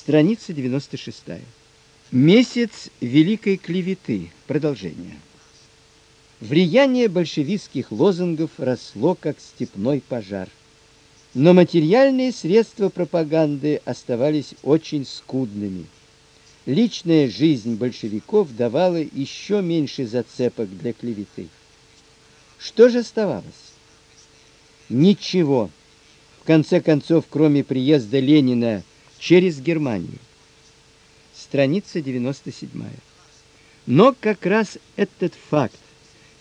Страница 96. Месяц великой клеветы. Продолжение. Влияние большевистских лозунгов росло как степной пожар. Но материальные средства пропаганды оставались очень скудными. Личная жизнь большевиков давала еще меньше зацепок для клеветы. Что же оставалось? Ничего. В конце концов, кроме приезда Ленина через Германию. Страница 97. Но как раз этот факт,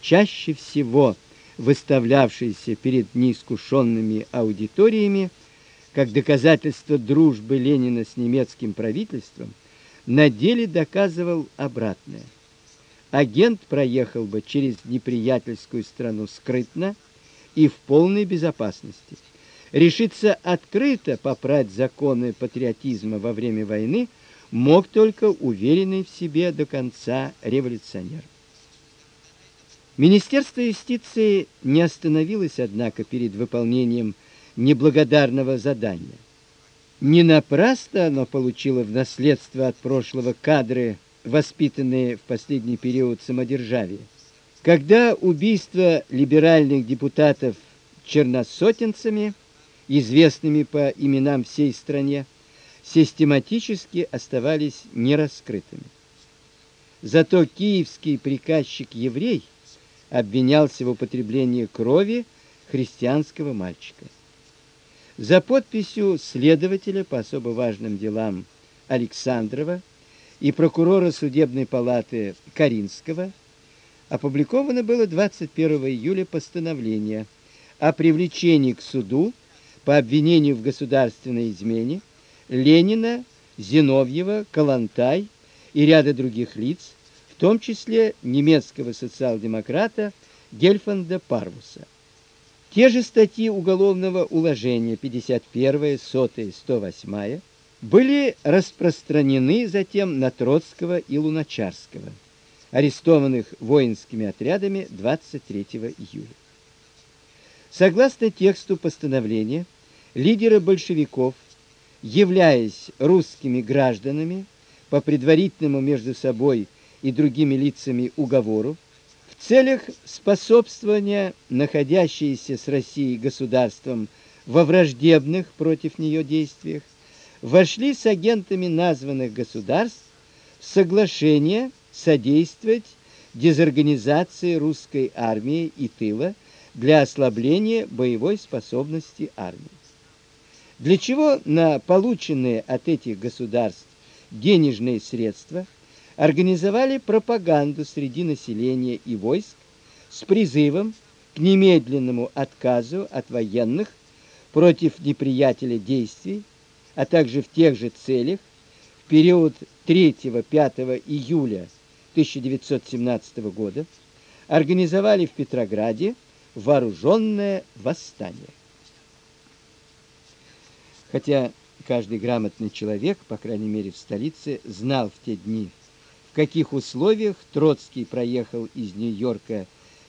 чаще всего выставлявшийся перед неискушенными аудиториями как доказательство дружбы Ленина с немецким правительством, на деле доказывал обратное. Агент проехал бы через неприятельскую страну скрытно и в полной безопасности – решиться открыто попрать законы патриотизма во время войны мог только уверенный в себе до конца революционер. Министерство юстиции не остановилось, однако, перед выполнением неблагодарного задания. Не напрасно оно получило в наследство от прошлого кадры, воспитанные в последний период самодержавия. Когда убийство либеральных депутатов черносотенцами – известными по именам всей стране, систематически оставались нераскрытыми. Зато киевский приказчик-еврей обвинялся в употреблении крови христианского мальчика. За подписью следователя по особо важным делам Александрова и прокурора судебной палаты Каринского опубликовано было 21 июля постановление о привлечении к суду по обвинению в государственной измене Ленина, Зиновьева, Калантай и ряда других лиц, в том числе немецкого социал-демократа Гельфанда Парвуса. Те же статьи уголовного уложения 51, 100, 108 были распространены затем на Троцкого и Луначарского, арестованных воинскими отрядами 23 июля. Согласно тексту постановления, лидеры большевиков, являясь русскими гражданами по предварительному между собой и другими лицами уговору, в целях способствования находящейся с Россией государством во враждебных против нее действиях, вошли с агентами названных государств в соглашение содействовать дезорганизации русской армии и тыла для ослабления боевой способности армии. Для чего на полученные от этих государств денежные средства организовали пропаганду среди населения и войск с призывом к немедленному отказу от военных против неприятеля действий, а также в тех же целях в период 3-5 июля 1917 года организовали в Петрограде вооруженное восстание. Хотя каждый грамотный человек, по крайней мере в столице, знал в те дни, в каких условиях Троцкий проехал из Нью-Йорка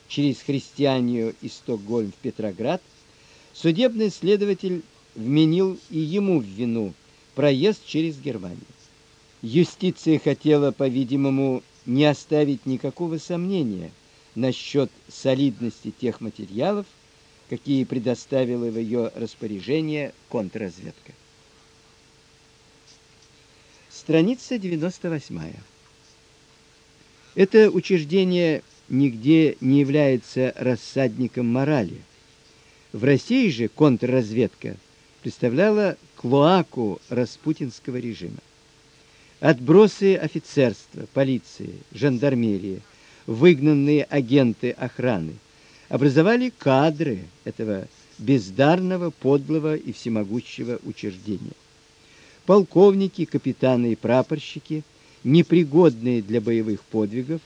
через Христианию и Стокгольм в Петроград, судебный следователь вменил и ему в вину проезд через Германию. Юстиция хотела, по-видимому, не оставить никакого сомнения насчет солидности тех материалов, какие предоставила в ее распоряжение контрразведка. Страница 98. Это учреждение нигде не является рассадником морали. В России же контрразведка представляла клоаку распутинского режима. Отбросы офицерства, полиции, жандармерии, выгнанные агенты охраны – образовали кадры этого бездарного, подлого и всемогущего учреждения. Полковники, капитаны и прапорщики, непригодные для боевых подвигов,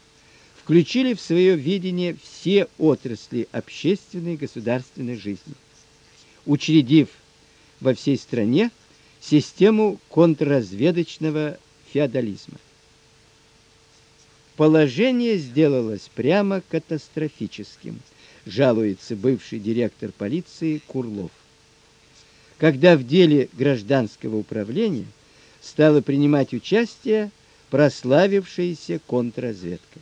включили в свое видение все отрасли общественной и государственной жизни, учредив во всей стране систему контрразведочного феодализма. Положение сделалось прямо катастрофическим – жалуется бывший директор полиции Курлов. Когда в деле гражданского управления стала принимать участие прославившаяся контрразведка.